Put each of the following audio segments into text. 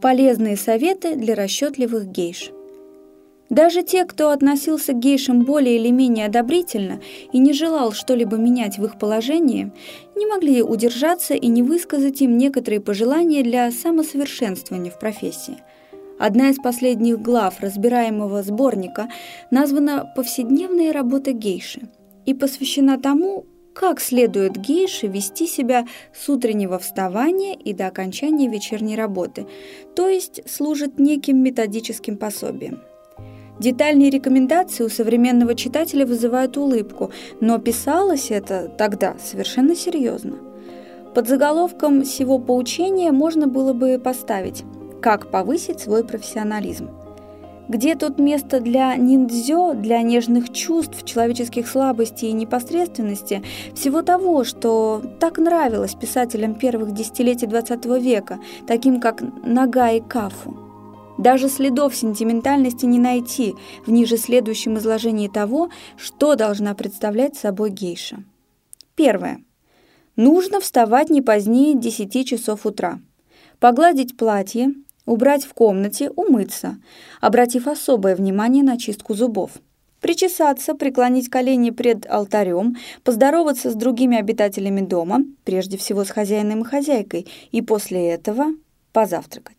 Полезные советы для расчетливых гейш. Даже те, кто относился к гейшам более или менее одобрительно и не желал что-либо менять в их положении, не могли удержаться и не высказать им некоторые пожелания для самосовершенствования в профессии. Одна из последних глав разбираемого сборника названа «Повседневная работа гейши» и посвящена тому, как следует гейше вести себя с утреннего вставания и до окончания вечерней работы, то есть служит неким методическим пособием. Детальные рекомендации у современного читателя вызывают улыбку, но писалось это тогда совершенно серьезно. Под заголовком всего поучения можно было бы поставить «Как повысить свой профессионализм». Где тут место для ниндзё, для нежных чувств, человеческих слабостей и непосредственности, всего того, что так нравилось писателям первых десятилетий XX века, таким как Нага и Кафу? Даже следов сентиментальности не найти в ниже следующем изложении того, что должна представлять собой гейша. Первое. Нужно вставать не позднее 10 часов утра. Погладить платье, убрать в комнате, умыться, обратив особое внимание на чистку зубов. Причесаться, преклонить колени пред алтарем, поздороваться с другими обитателями дома, прежде всего с хозяином и хозяйкой, и после этого позавтракать.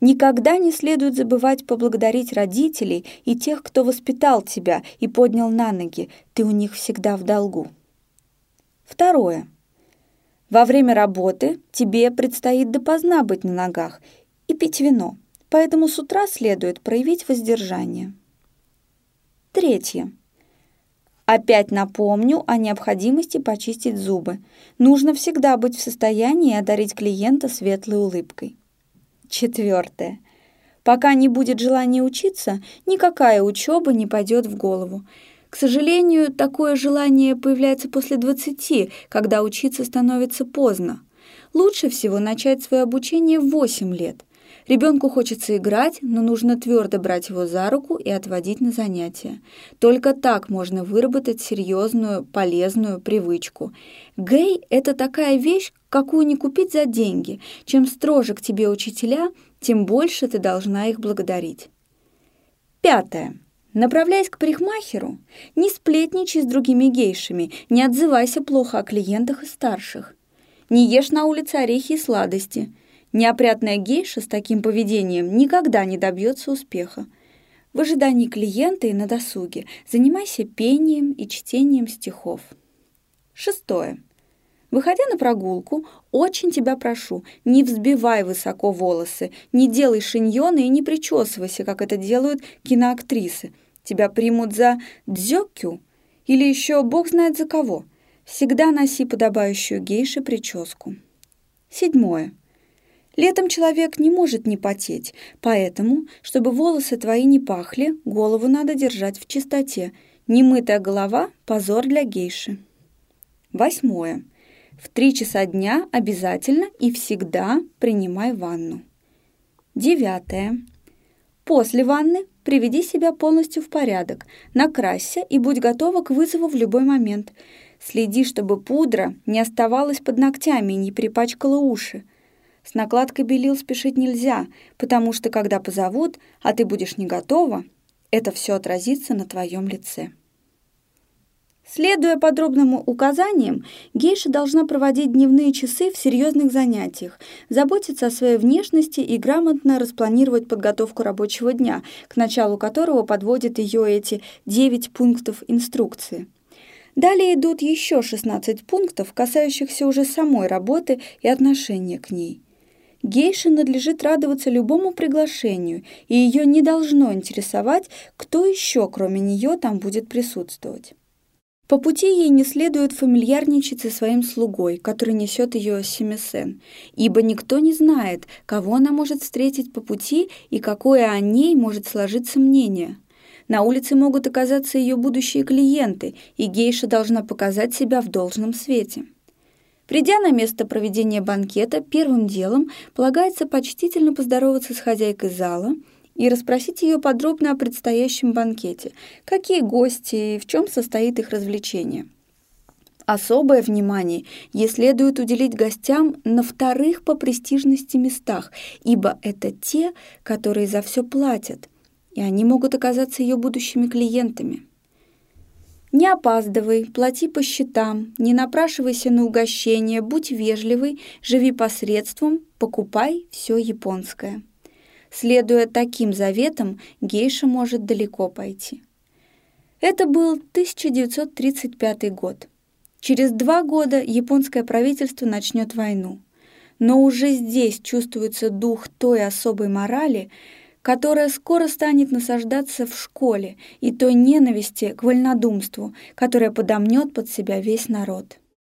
Никогда не следует забывать поблагодарить родителей и тех, кто воспитал тебя и поднял на ноги. Ты у них всегда в долгу. Второе. Во время работы тебе предстоит допоздна быть на ногах и пить вино, поэтому с утра следует проявить воздержание. Третье. Опять напомню о необходимости почистить зубы. Нужно всегда быть в состоянии одарить клиента светлой улыбкой. Четвертое. Пока не будет желания учиться, никакая учеба не пойдет в голову. К сожалению, такое желание появляется после 20, когда учиться становится поздно. Лучше всего начать свое обучение в 8 лет. Ребенку хочется играть, но нужно твердо брать его за руку и отводить на занятия. Только так можно выработать серьезную, полезную привычку. Гей – это такая вещь, какую не купить за деньги. Чем строже к тебе учителя, тем больше ты должна их благодарить. Пятое. Направляясь к парикмахеру, не сплетничай с другими гейшами, не отзывайся плохо о клиентах и старших. Не ешь на улице орехи и сладости – Неопрятная гейша с таким поведением никогда не добьется успеха. В ожидании клиента и на досуге занимайся пением и чтением стихов. Шестое. Выходя на прогулку, очень тебя прошу, не взбивай высоко волосы, не делай шиньоны и не причесывайся, как это делают киноактрисы. Тебя примут за дзёкю или еще бог знает за кого. Всегда носи подобающую гейше прическу. Седьмое. Летом человек не может не потеть, поэтому, чтобы волосы твои не пахли, голову надо держать в чистоте. Немытая голова – позор для гейши. Восьмое. В три часа дня обязательно и всегда принимай ванну. Девятое. После ванны приведи себя полностью в порядок, накрасься и будь готова к вызову в любой момент. Следи, чтобы пудра не оставалась под ногтями и не припачкала уши. С накладкой белил спешить нельзя, потому что когда позовут, а ты будешь не готова, это все отразится на твоем лице. Следуя подробным указаниям, гейша должна проводить дневные часы в серьезных занятиях, заботиться о своей внешности и грамотно распланировать подготовку рабочего дня, к началу которого подводят ее эти 9 пунктов инструкции. Далее идут еще 16 пунктов, касающихся уже самой работы и отношения к ней. Гейше надлежит радоваться любому приглашению, и ее не должно интересовать, кто еще, кроме нее, там будет присутствовать. По пути ей не следует фамильярничать со своим слугой, который несет ее семисен, ибо никто не знает, кого она может встретить по пути и какое о ней может сложиться мнение. На улице могут оказаться ее будущие клиенты, и гейша должна показать себя в должном свете. Придя на место проведения банкета, первым делом полагается почтительно поздороваться с хозяйкой зала и расспросить ее подробно о предстоящем банкете, какие гости и в чем состоит их развлечение. Особое внимание ей следует уделить гостям на вторых по престижности местах, ибо это те, которые за все платят, и они могут оказаться ее будущими клиентами. Не опаздывай, плати по счетам, не напрашивайся на угощение, будь вежливый, живи посредством, покупай все японское. Следуя таким заветам, гейша может далеко пойти. Это был 1935 год. Через два года японское правительство начнет войну. Но уже здесь чувствуется дух той особой морали, которая скоро станет насаждаться в школе, и той ненависти к вольнодумству, которая подомнет под себя весь народ.